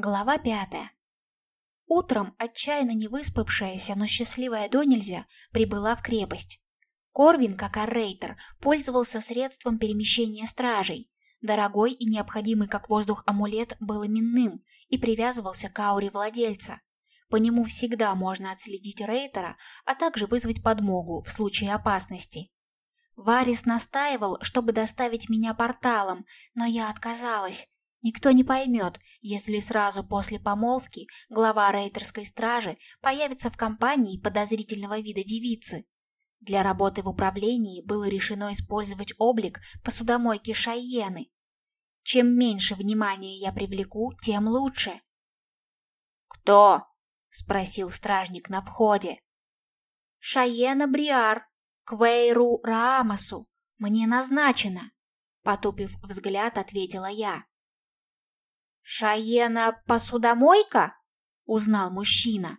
Глава пятая. Утром отчаянно не выспавшаяся, но счастливая до нельзя, прибыла в крепость. Корвин, как аррейтер, пользовался средством перемещения стражей. Дорогой и необходимый как воздух амулет был именным и привязывался к ауре владельца. По нему всегда можно отследить рейтера, а также вызвать подмогу в случае опасности. Варис настаивал, чтобы доставить меня порталом, но я отказалась. Никто не поймет, если сразу после помолвки глава рейтерской стражи появится в компании подозрительного вида девицы. Для работы в управлении было решено использовать облик посудомойки Шайены. Чем меньше внимания я привлеку, тем лучше. «Кто?» — спросил стражник на входе. «Шайена Бриар, Квейру Раамасу. Мне назначено», — потупив взгляд, ответила я. «Шаена посудомойка?» — узнал мужчина.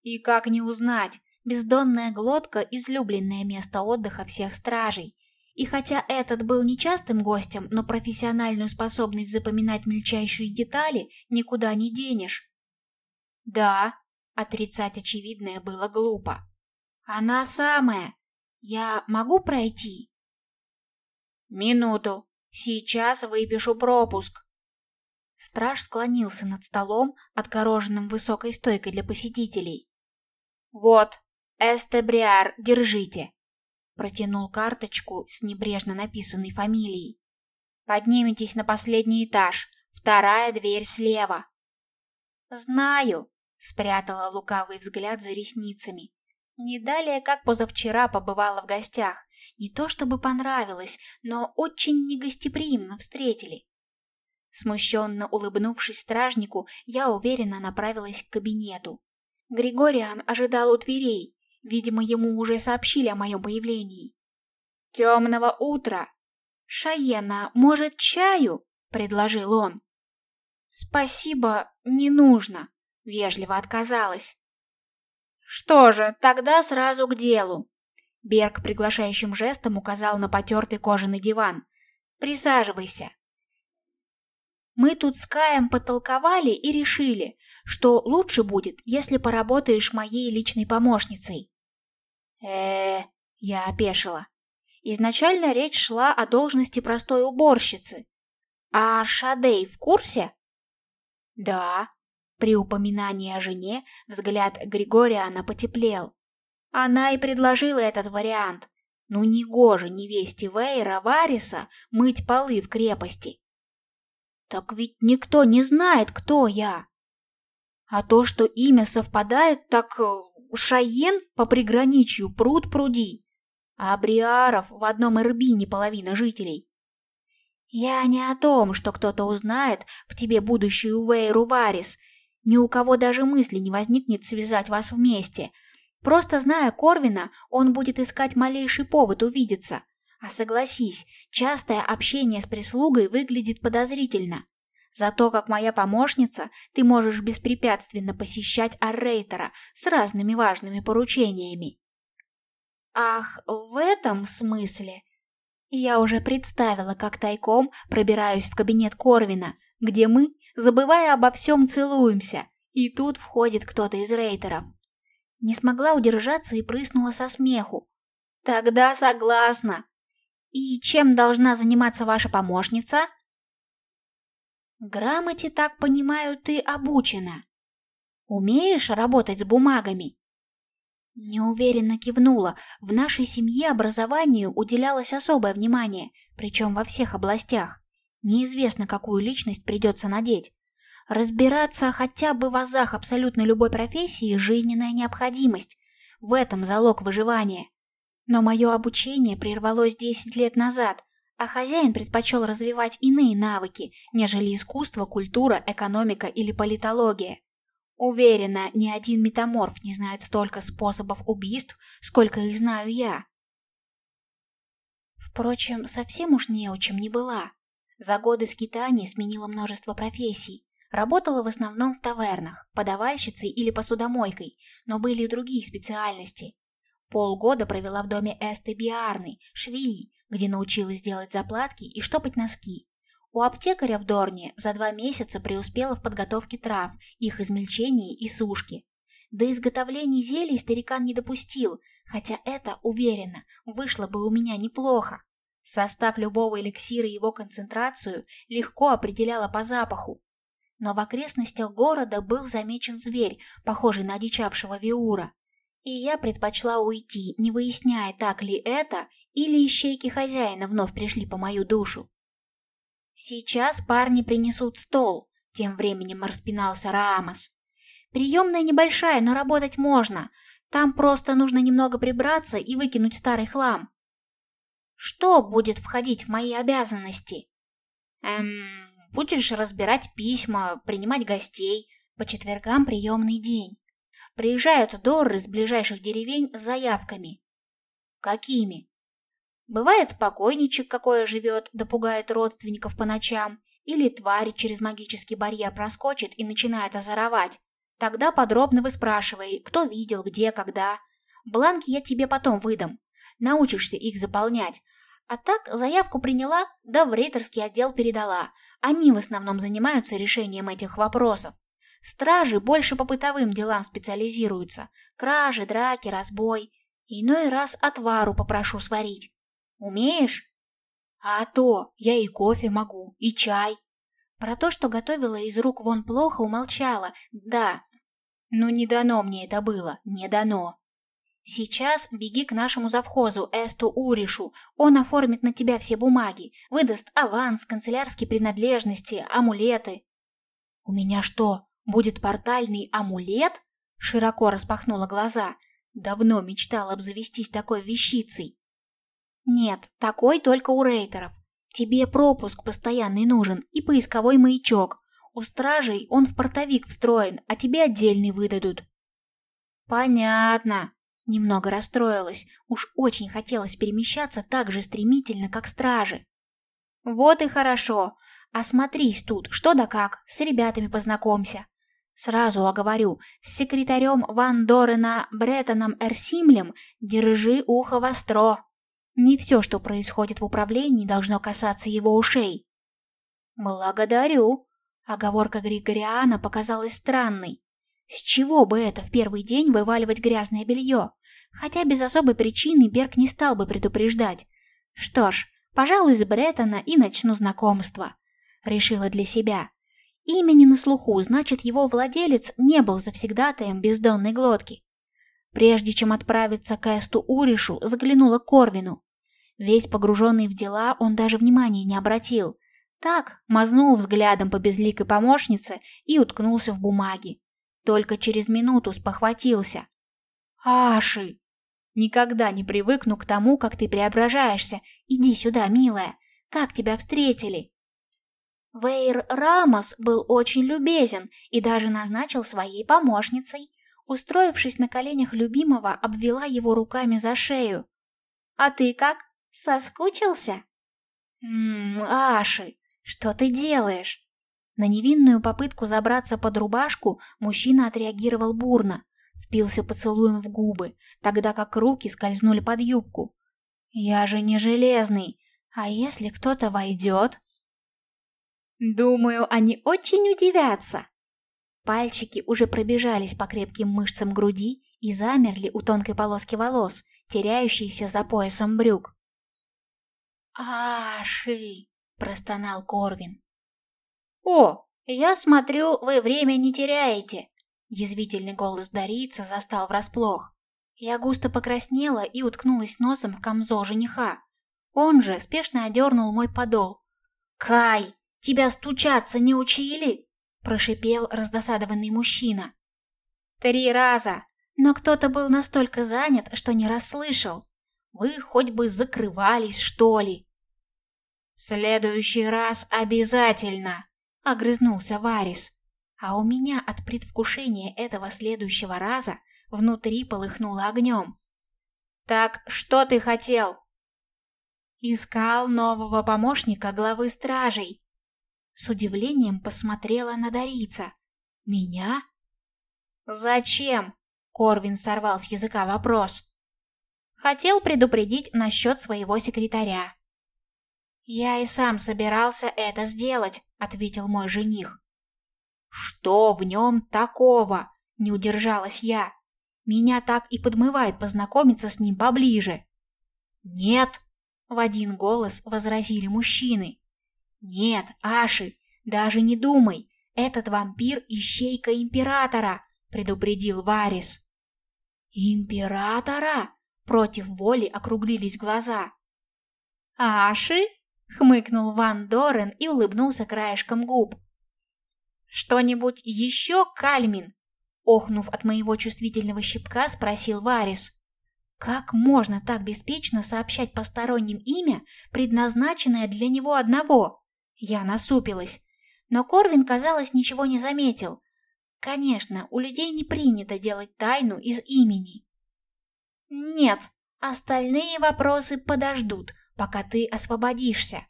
И как не узнать, бездонная глотка — излюбленное место отдыха всех стражей. И хотя этот был нечастым гостем, но профессиональную способность запоминать мельчайшие детали никуда не денешь. Да, отрицать очевидное было глупо. Она самая. Я могу пройти? Минуту. Сейчас выпишу пропуск. Страж склонился над столом, отгороженным высокой стойкой для посетителей. «Вот, Эстебриар, держите!» Протянул карточку с небрежно написанной фамилией. «Поднимитесь на последний этаж, вторая дверь слева». «Знаю», — спрятала лукавый взгляд за ресницами. Не далее, как позавчера побывала в гостях. Не то чтобы понравилось, но очень негостеприимно встретили. Смущенно улыбнувшись стражнику, я уверенно направилась к кабинету. Григориан ожидал у дверей. Видимо, ему уже сообщили о моем появлении. «Темного утра!» «Шаена, может, чаю?» — предложил он. «Спасибо, не нужно», — вежливо отказалась. «Что же, тогда сразу к делу». Берг приглашающим жестом указал на потертый кожаный диван. «Присаживайся». Мы тут с Каем потолковали и решили, что лучше будет, если поработаешь моей личной помощницей. э, -э я опешила. Изначально речь шла о должности простой уборщицы. А Шадей в курсе? Да. При упоминании о жене взгляд Григориана потеплел. Она и предложила этот вариант. Ну негоже невесте Вейра Вариса мыть полы в крепости. Так ведь никто не знает, кто я. А то, что имя совпадает, так э, Шаен по приграничью пруд пруди, а Бриаров в одном Ирбине половина жителей. Я не о том, что кто-то узнает в тебе будущую Вейру Варис. Ни у кого даже мысли не возникнет связать вас вместе. Просто зная Корвина, он будет искать малейший повод увидеться. А согласись, частое общение с прислугой выглядит подозрительно. Зато как моя помощница, ты можешь беспрепятственно посещать Аррейтера с разными важными поручениями. Ах, в этом смысле? Я уже представила, как тайком пробираюсь в кабинет Корвина, где мы, забывая обо всем, целуемся, и тут входит кто-то из рейтеров. Не смогла удержаться и прыснула со смеху. Тогда согласна. «И чем должна заниматься ваша помощница?» «Грамоте, так понимаю, ты обучена. Умеешь работать с бумагами?» Неуверенно кивнула. В нашей семье образованию уделялось особое внимание, причем во всех областях. Неизвестно, какую личность придется надеть. Разбираться хотя бы в азах абсолютно любой профессии – жизненная необходимость. В этом залог выживания. Но мое обучение прервалось 10 лет назад, а хозяин предпочел развивать иные навыки, нежели искусство, культура, экономика или политология. Уверена, ни один метаморф не знает столько способов убийств, сколько их знаю я. Впрочем, совсем уж неучем не была. За годы скитаний сменила множество профессий. Работала в основном в тавернах, подавальщицей или посудомойкой, но были и другие специальности. Полгода провела в доме Эсты Биарны, швеи, где научилась делать заплатки и штопать носки. У аптекаря в Дорне за два месяца преуспела в подготовке трав, их измельчении и сушке. До изготовления зелий старикан не допустил, хотя это, уверенно, вышло бы у меня неплохо. Состав любого эликсира и его концентрацию легко определяла по запаху. Но в окрестностях города был замечен зверь, похожий на одичавшего виура. И я предпочла уйти, не выясняя, так ли это, или ищейки хозяина вновь пришли по мою душу. «Сейчас парни принесут стол», — тем временем распинался Раамос. «Приемная небольшая, но работать можно. Там просто нужно немного прибраться и выкинуть старый хлам. Что будет входить в мои обязанности? Эм, будешь разбирать письма, принимать гостей. По четвергам приемный день. Приезжают дорры из ближайших деревень с заявками. Какими? Бывает, покойничек какое живет, допугает родственников по ночам, или тварь через магический барьер проскочит и начинает озоровать. Тогда подробно выспрашивай, кто видел, где, когда. Бланки я тебе потом выдам. Научишься их заполнять, а так заявку приняла, да в рейтерский отдел передала. Они в основном занимаются решением этих вопросов. Стражи больше по бытовым делам специализируются. Кражи, драки, разбой. Иной раз отвару попрошу сварить. Умеешь? А то, я и кофе могу, и чай. Про то, что готовила из рук вон плохо, умолчала. Да. Ну не дано мне это было, не дано. Сейчас беги к нашему завхозу Эсту Уришу. Он оформит на тебя все бумаги, выдаст аванс, канцелярские принадлежности, амулеты. У меня что, будет портальный амулет? Широко распахнула глаза. Давно мечтал обзавестись такой вещицей. Нет, такой только у рейтеров. Тебе пропуск постоянный нужен и поисковой маячок. У стражей он в портовик встроен, а тебе отдельный выдадут. Понятно, Немного расстроилась, уж очень хотелось перемещаться так же стремительно, как стражи. Вот и хорошо. Осмотрись тут, что да как, с ребятами познакомься. Сразу оговорю, с секретарем Ван Дорена Бреттоном Эрсимлем держи ухо востро. Не все, что происходит в управлении, должно касаться его ушей. Благодарю. Оговорка Григориана показалась странной. С чего бы это в первый день вываливать грязное белье? Хотя без особой причины Берг не стал бы предупреждать. Что ж, пожалуй, с Бреттона и начну знакомство. Решила для себя. Имя на слуху, значит, его владелец не был завсегдатаем бездонной глотки. Прежде чем отправиться к Эсту Уришу, заглянула к Корвину. Весь погруженный в дела, он даже внимания не обратил. Так, мазнул взглядом по безликой помощнице и уткнулся в бумаги. Только через минуту спохватился. «Аши!» Никогда не привыкну к тому, как ты преображаешься. Иди сюда, милая. Как тебя встретили?» Вейр Рамос был очень любезен и даже назначил своей помощницей. Устроившись на коленях любимого, обвела его руками за шею. «А ты как? Соскучился?» «Ммм, Аши, что ты делаешь?» На невинную попытку забраться под рубашку мужчина отреагировал бурно впился поцелуем в губы, тогда как руки скользнули под юбку. «Я же не железный, а если кто-то войдет?» «Думаю, они очень удивятся!» Пальчики уже пробежались по крепким мышцам груди и замерли у тонкой полоски волос, теряющейся за поясом брюк. «Аши!» – простонал Корвин. «О, я смотрю, вы время не теряете!» Язвительный голос Дарийца застал врасплох. Я густо покраснела и уткнулась носом в камзол жениха. Он же спешно одернул мой подол. «Кай, тебя стучаться не учили?» – прошипел раздосадованный мужчина. «Три раза, но кто-то был настолько занят, что не расслышал. Вы хоть бы закрывались, что ли?» «В следующий раз обязательно!» – огрызнулся Варис. А у меня от предвкушения этого следующего раза внутри полыхнуло огнем. «Так что ты хотел?» «Искал нового помощника главы стражей». С удивлением посмотрела на Дарица. «Меня?» «Зачем?» — Корвин сорвал с языка вопрос. «Хотел предупредить насчет своего секретаря». «Я и сам собирался это сделать», — ответил мой жених. «Что в нем такого?» — не удержалась я. Меня так и подмывает познакомиться с ним поближе. «Нет!» — в один голос возразили мужчины. «Нет, Аши, даже не думай, этот вампир – ищейка императора», – предупредил Варис. «Императора?» – против воли округлились глаза. «Аши?» – хмыкнул Ван Дорен и улыбнулся краешком губ. «Что-нибудь еще, Кальмин?» Охнув от моего чувствительного щипка, спросил Варис. «Как можно так беспечно сообщать посторонним имя, предназначенное для него одного?» Я насупилась, но Корвин, казалось, ничего не заметил. Конечно, у людей не принято делать тайну из имени. «Нет, остальные вопросы подождут, пока ты освободишься.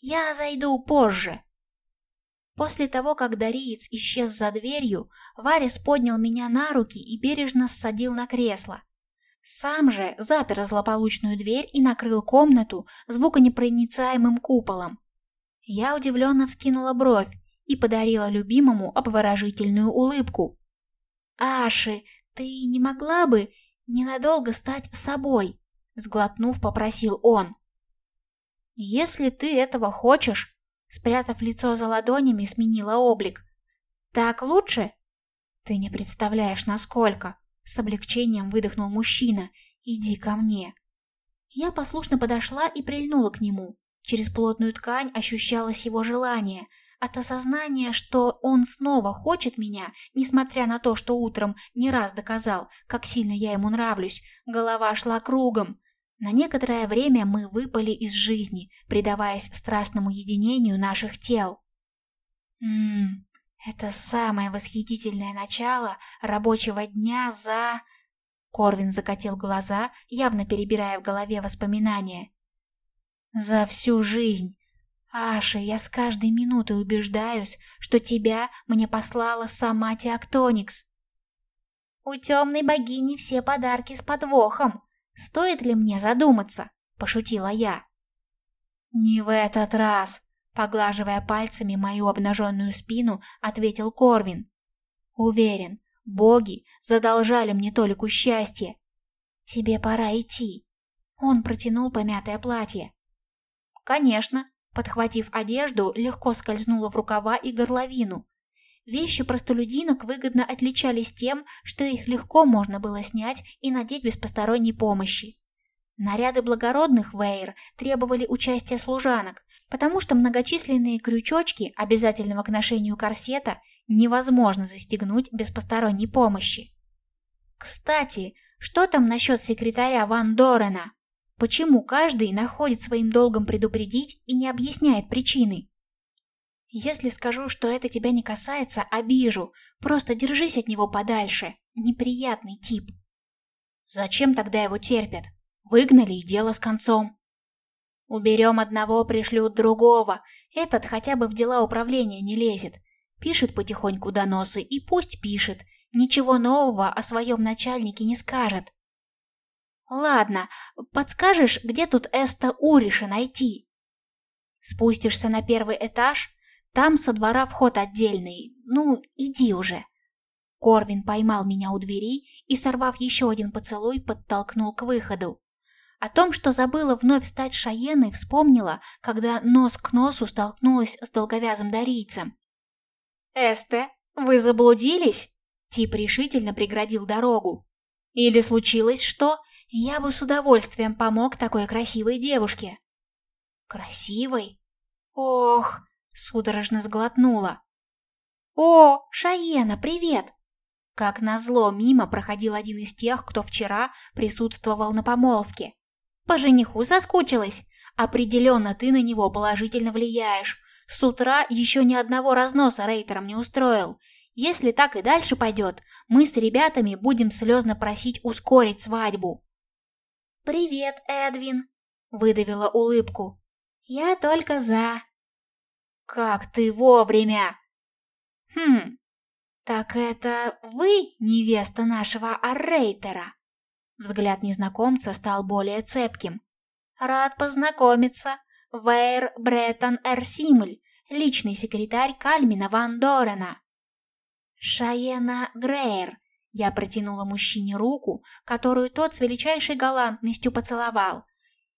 Я зайду позже». После того, как Дариец исчез за дверью, Варис поднял меня на руки и бережно ссадил на кресло. Сам же запер злополучную дверь и накрыл комнату звуконепроницаемым куполом. Я удивленно вскинула бровь и подарила любимому обворожительную улыбку. «Аши, ты не могла бы ненадолго стать собой?» Сглотнув, попросил он. «Если ты этого хочешь», спрятав лицо за ладонями, сменила облик. «Так лучше?» «Ты не представляешь, насколько!» С облегчением выдохнул мужчина. «Иди ко мне». Я послушно подошла и прильнула к нему. Через плотную ткань ощущалось его желание. От осознания, что он снова хочет меня, несмотря на то, что утром не раз доказал, как сильно я ему нравлюсь, голова шла кругом. На некоторое время мы выпали из жизни, предаваясь страстному единению наших тел. Ммм, это самое восхитительное начало рабочего дня за... Корвин закатил глаза, явно перебирая в голове воспоминания. За всю жизнь. Аша, я с каждой минутой убеждаюсь, что тебя мне послала сама Теоктоникс. У темной богини все подарки с подвохом. Стоит ли мне задуматься? Пошутила я. Не в этот раз. Поглаживая пальцами мою обнаженную спину, ответил Корвин. Уверен, боги задолжали мне толику счастья. Тебе пора идти. Он протянул помятое платье. Конечно, подхватив одежду, легко скользнула в рукава и горловину. Вещи простолюдинок выгодно отличались тем, что их легко можно было снять и надеть без посторонней помощи. Наряды благородных Вейр требовали участия служанок, потому что многочисленные крючочки обязательного к ношению корсета невозможно застегнуть без посторонней помощи. Кстати, что там насчет секретаря Ван Дорена? Почему каждый находит своим долгом предупредить и не объясняет причины? Если скажу, что это тебя не касается, обижу. Просто держись от него подальше. Неприятный тип. Зачем тогда его терпят? Выгнали и дело с концом. Уберем одного, пришлют другого. Этот хотя бы в дела управления не лезет. Пишет потихоньку доносы и пусть пишет. Ничего нового о своем начальнике не скажет. Ладно, подскажешь, где тут Эста Уриша найти? Спустишься на первый этаж, там со двора вход отдельный. Ну, иди уже. Корвин поймал меня у двери и, сорвав еще один поцелуй, подтолкнул к выходу. О том, что забыла вновь стать Шаеной, вспомнила, когда нос к носу столкнулась с долговязым дарийцем. «Эсте, вы заблудились?» Тип решительно преградил дорогу. «Или случилось что? Я бы с удовольствием помог такой красивой девушке. Красивой? Ох, судорожно сглотнула. О, Шаена, привет! Как назло, мимо проходил один из тех, кто вчера присутствовал на помолвке. По жениху соскучилась? Определенно ты на него положительно влияешь. С утра еще ни одного разноса рейтером не устроил. Если так и дальше пойдет, мы с ребятами будем слезно просить ускорить свадьбу. «Привет, Эдвин!» — выдавила улыбку. «Я только за». «Как ты вовремя!» «Хм, так это вы невеста нашего Аррейтера?» Взгляд незнакомца стал более цепким. «Рад познакомиться. Вейр Бреттон Эрсимль, личный секретарь Кальмина Ван Дорена. Шаена Грейр. Я протянула мужчине руку, которую тот с величайшей галантностью поцеловал.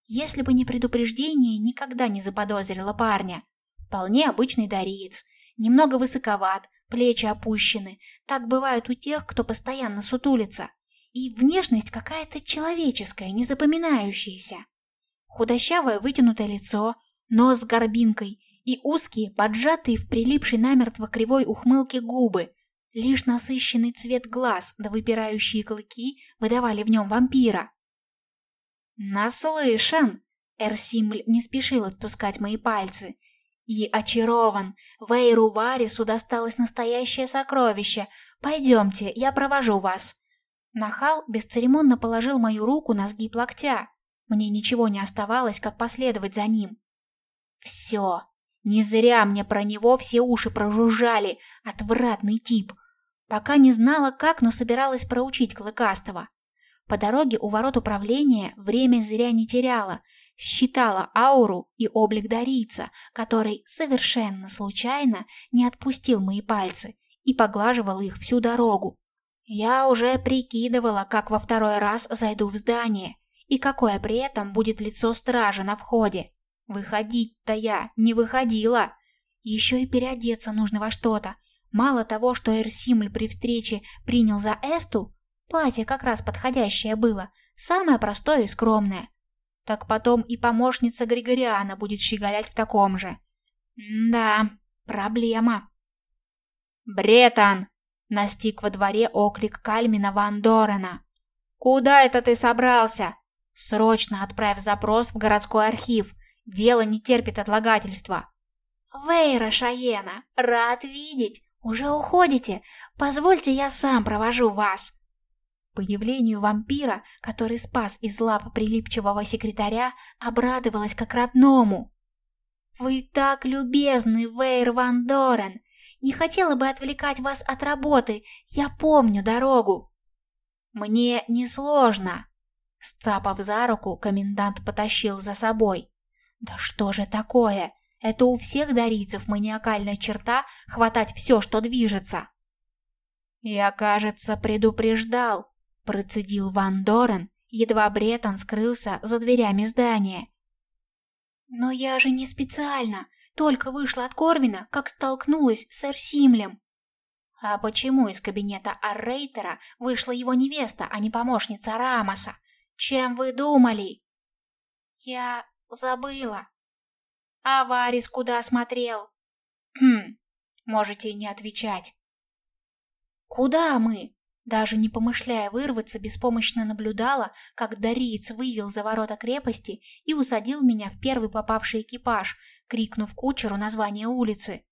Если бы не предупреждение, никогда не заподозрила парня. Вполне обычный дариец. Немного высоковат, плечи опущены. Так бывает у тех, кто постоянно сутулится. И внешность какая-то человеческая, незапоминающаяся. Худощавое вытянутое лицо, нос с горбинкой и узкие, поджатые в прилипшей намертво кривой ухмылке губы. Лишь насыщенный цвет глаз да выпирающие клыки выдавали в нем вампира. «Наслышан!» Эрсимль не спешил отпускать мои пальцы. И очарован. Вейру Варису досталось настоящее сокровище. Пойдемте, я провожу вас. Нахал бесцеремонно положил мою руку на сгиб локтя. Мне ничего не оставалось, как последовать за ним. Все. Не зря мне про него все уши прожужжали. Отвратный тип. Пока не знала, как, но собиралась проучить Клыкастого. По дороге у ворот управления время зря не теряла, считала ауру и облик дарийца, который совершенно случайно не отпустил мои пальцы и поглаживал их всю дорогу. Я уже прикидывала, как во второй раз зайду в здание и какое при этом будет лицо стража на входе. Выходить-то я не выходила. Еще и переодеться нужно во что-то. Мало того, что Эрсимль при встрече принял за Эсту, платье как раз подходящее было, самое простое и скромное. Так потом и помощница Григориана будет щеголять в таком же. М да, проблема. «Бретан!» — настиг во дворе оклик Кальмина Ван Дорена. «Куда это ты собрался?» «Срочно отправь запрос в городской архив. Дело не терпит отлагательства». «Вейра Шаена, рад видеть. Уже уходите. Позвольте, я сам провожу вас». Появлению вампира, который спас из лап прилипчивого секретаря, обрадовалась как родному. «Вы так любезны, Вейр Ван Дорен! Не хотела бы отвлекать вас от работы, я помню дорогу!» «Мне несложно!» Сцапав за руку, комендант потащил за собой. «Да что же такое? Это у всех дарийцев маниакальная черта хватать все, что движется!» «Я, кажется, предупреждал», Процедил Ван Дорен, едва Бретон скрылся за дверями здания. «Но я же не специально, только вышла от Корвина, как столкнулась с Эрсимлем». «А почему из кабинета Аррейтера вышла его невеста, а не помощница Рамоса? Чем вы думали?» «Я забыла». «А Варис куда смотрел?» «Хм, можете не отвечать». «Куда мы?» Даже не помышляя вырваться, беспомощно наблюдала, как Дариец вывел за ворота крепости и усадил меня в первый попавший экипаж, крикнув кучеру название улицы.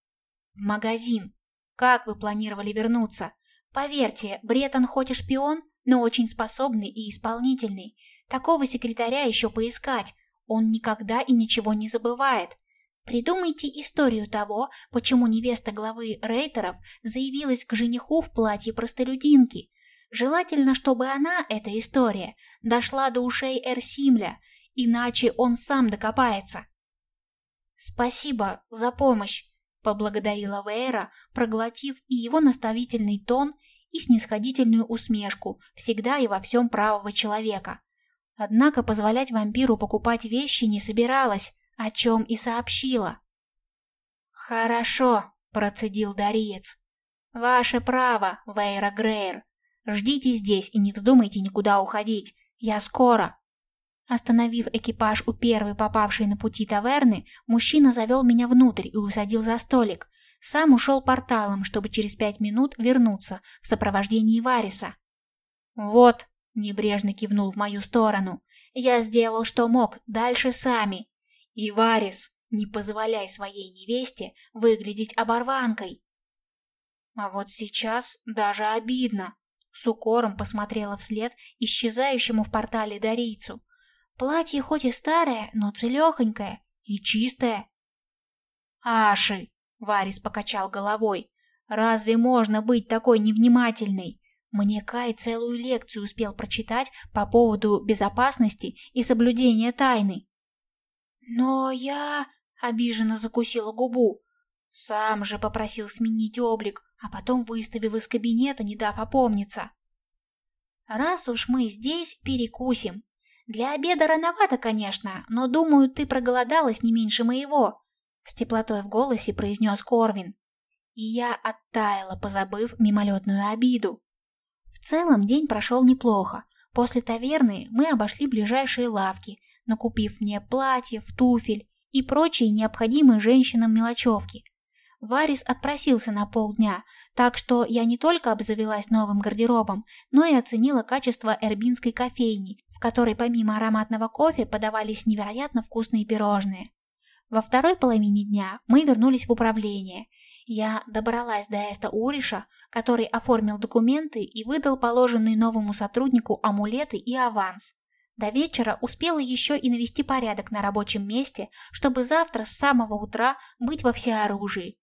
«В магазин. Как вы планировали вернуться? Поверьте, Бретон хоть и шпион, но очень способный и исполнительный. Такого секретаря еще поискать. Он никогда и ничего не забывает. Придумайте историю того, почему невеста главы рейтеров заявилась к жениху в платье простолюдинки. Желательно, чтобы она, эта история, дошла до ушей Эрсимля, иначе он сам докопается. «Спасибо за помощь», — поблагодарила Вейра, проглотив и его наставительный тон, и снисходительную усмешку, всегда и во всем правого человека. Однако позволять вампиру покупать вещи не собиралась, о чем и сообщила. «Хорошо», — процедил Дариец. «Ваше право, Вейра Грейр. Ждите здесь и не вздумайте никуда уходить. Я скоро». Остановив экипаж у первой попавшей на пути таверны, мужчина завел меня внутрь и усадил за столик. Сам ушел порталом, чтобы через пять минут вернуться в сопровождении Вариса. «Вот», — небрежно кивнул в мою сторону, — «я сделал, что мог, дальше сами. И Варис, не позволяй своей невесте выглядеть оборванкой. А вот сейчас даже обидно. С укором посмотрела вслед исчезающему в портале Дарийцу. Платье хоть и старое, но целехонькое и чистое. «Аши!» — Варис покачал головой. «Разве можно быть такой невнимательной? Мне Кай целую лекцию успел прочитать по поводу безопасности и соблюдения тайны. Но я... Обиженно закусила губу. Сам же попросил сменить облик, а потом выставил из кабинета, не дав опомниться. Раз уж мы здесь, перекусим. Для обеда рановато, конечно, но, думаю, ты проголодалась не меньше моего. С теплотой в голосе произнес Корвин. И я оттаяла, позабыв мимолетную обиду. В целом день прошел неплохо. После таверны мы обошли ближайшие лавки, накупив мне платьев, туфель и прочие необходимые женщинам мелочевки. Варис отпросился на полдня, так что я не только обзавелась новым гардеробом, но и оценила качество эрбинской кофейни, в которой помимо ароматного кофе подавались невероятно вкусные пирожные. Во второй половине дня мы вернулись в управление. Я добралась до Эста Уриша, который оформил документы и выдал положенные новому сотруднику амулеты и аванс. До вечера успела еще и навести порядок на рабочем месте, чтобы завтра с самого утра быть во всеоружии.